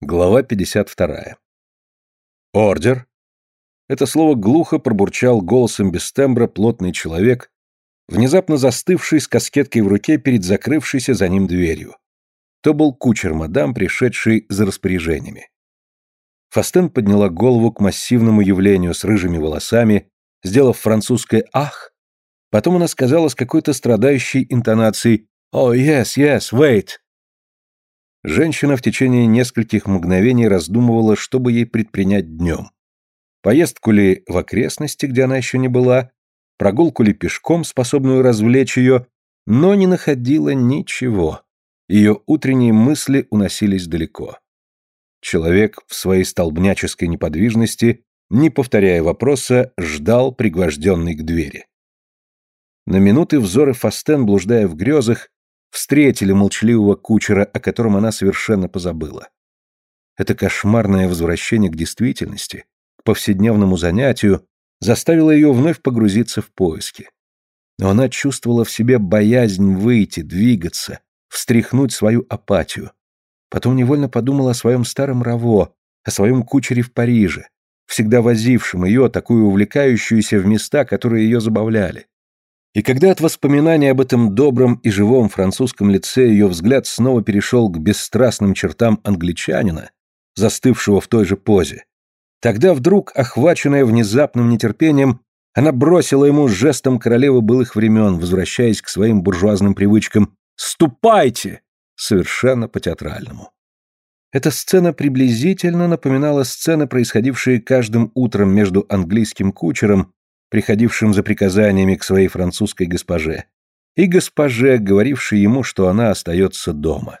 Глава 52. Ордер. Это слово глухо пробурчал голосом без тембра плотный человек, внезапно застывший с каскеткой в руке перед закрывшейся за ним дверью. То был кучер мадам, пришедший за распоряжениями. Фастен подняла голову к массивному явлению с рыжими волосами, сделав французское «ах». Потом она сказала с какой-то страдающей интонацией «Oh, yes, yes, wait». Женщина в течение нескольких мгновений раздумывала, что бы ей предпринять днем. Поездку ли в окрестности, где она еще не была, прогулку ли пешком, способную развлечь ее, но не находила ничего. Ее утренние мысли уносились далеко. Человек в своей столбняческой неподвижности, не повторяя вопроса, ждал, пригвожденный к двери. На минуты взоры Фастен, блуждая в грезах, встретили молчаливого кучера, о котором она совершенно позабыла. Это кошмарное возвращение к действительности, к повседневному занятию, заставило ее вновь погрузиться в поиски. Но она чувствовала в себе боязнь выйти, двигаться, встряхнуть свою апатию. Потом невольно подумала о своем старом Раво, о своем кучере в Париже, всегда возившем ее, такую увлекающуюся в места, которые ее забавляли. И когда от воспоминаний об этом добром и живом французском лице ее взгляд снова перешел к бесстрастным чертам англичанина, застывшего в той же позе, тогда вдруг, охваченная внезапным нетерпением, она бросила ему жестом королевы былых времен, возвращаясь к своим буржуазным привычкам «Ступайте!» совершенно по-театральному. Эта сцена приблизительно напоминала сцены, происходившие каждым утром между английским кучером приходившим за приказаниями к своей французской госпоже, и госпоже, говорившей ему, что она остается дома.